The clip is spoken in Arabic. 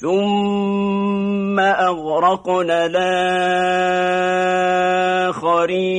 ثم أغرقنا الآخرين